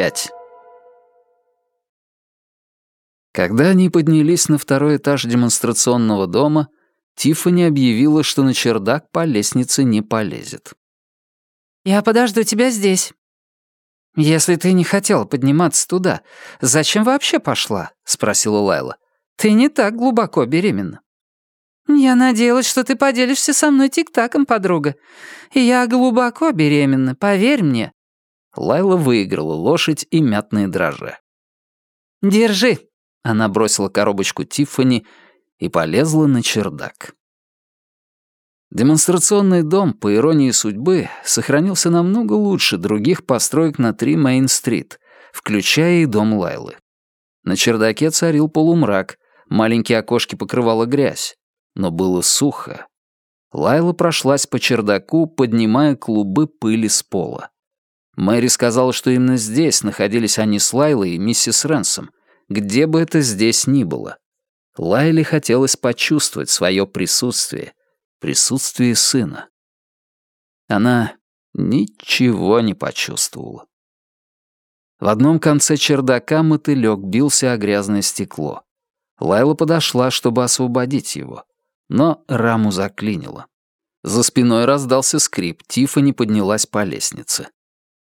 5. Когда они поднялись на второй этаж демонстрационного дома, Тиффани объявила, что на чердак по лестнице не полезет. «Я подожду тебя здесь». «Если ты не хотела подниматься туда, зачем вообще пошла?» — спросила Лайла. «Ты не так глубоко беременна». «Я надеялась, что ты поделишься со мной тик-таком, подруга. Я глубоко беременна, поверь мне». Лайла выиграла лошадь и мятные дрожжи. «Держи», — она бросила коробочку Тиффани и полезла на чердак. Демонстрационный дом, по иронии судьбы, сохранился намного лучше других построек на 3 Мейн-стрит, включая и дом Лайлы. На чердаке царил полумрак, маленькие окошки покрывала грязь, но было сухо. Лайла прошлась по чердаку, поднимая клубы пыли с пола. Мэри сказала, что именно здесь находились они с Лайлой и миссис Рэнсом, где бы это здесь ни было. Лайле хотелось почувствовать свое присутствие, присутствие сына. Она ничего не почувствовала. В одном конце чердака мотылёк бился о грязное стекло. Лайла подошла, чтобы освободить его но раму заклинило. За спиной раздался скрип, Тиффани поднялась по лестнице.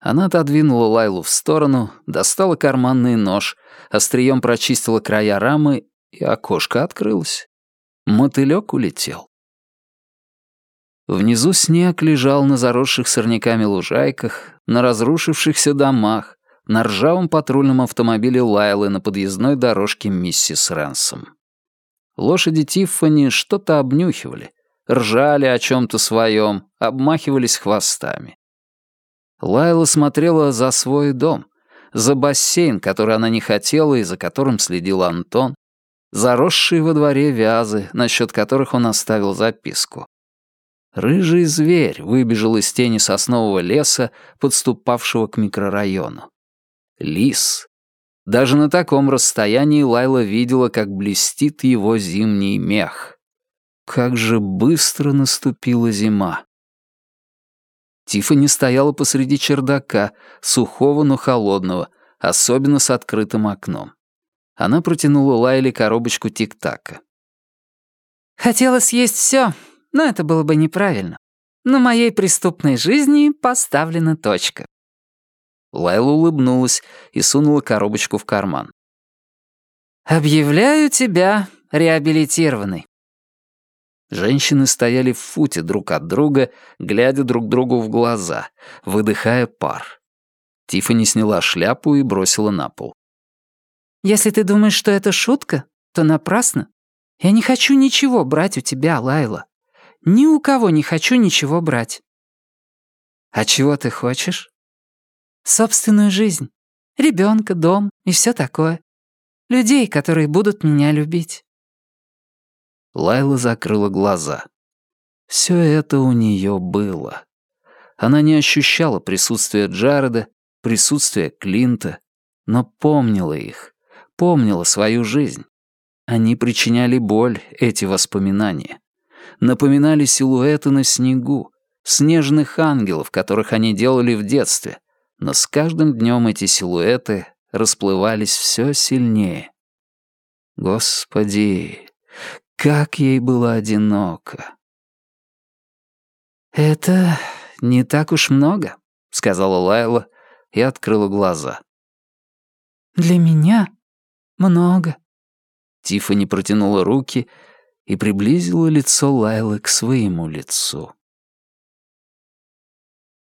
Она отодвинула Лайлу в сторону, достала карманный нож, острием прочистила края рамы, и окошко открылось. Мотылёк улетел. Внизу снег лежал на заросших сорняками лужайках, на разрушившихся домах, на ржавом патрульном автомобиле Лайлы на подъездной дорожке миссис Рэнсом. Лошади Тиффани что-то обнюхивали, ржали о чем-то своем, обмахивались хвостами. Лайла смотрела за свой дом, за бассейн, который она не хотела и за которым следил Антон, заросшие во дворе вязы, насчет которых он оставил записку. Рыжий зверь выбежал из тени соснового леса, подступавшего к микрорайону. Лис, даже на таком расстоянии Лайла видела, как блестит его зимний мех. Как же быстро наступила зима. Тиффани стояла посреди чердака, сухого, но холодного, особенно с открытым окном. Она протянула Лайле коробочку тик-така. «Хотела съесть все, но это было бы неправильно. На моей преступной жизни поставлена точка». Лайла улыбнулась и сунула коробочку в карман. «Объявляю тебя реабилитированной». Женщины стояли в футе друг от друга, глядя друг другу в глаза, выдыхая пар. Тиффани сняла шляпу и бросила на пол. «Если ты думаешь, что это шутка, то напрасно. Я не хочу ничего брать у тебя, Лайла. Ни у кого не хочу ничего брать». «А чего ты хочешь?» собственную жизнь, ребенка, дом и все такое. Людей, которые будут меня любить. Лайла закрыла глаза. Все это у нее было. Она не ощущала присутствия Джареда, присутствия Клинта, но помнила их, помнила свою жизнь. Они причиняли боль, эти воспоминания. Напоминали силуэты на снегу, снежных ангелов, которых они делали в детстве, но с каждым днем эти силуэты расплывались все сильнее. Господи, как ей было одиноко. «Это не так уж много», — сказала Лайла и открыла глаза. «Для меня много». Тиффани протянула руки и приблизила лицо Лайлы к своему лицу.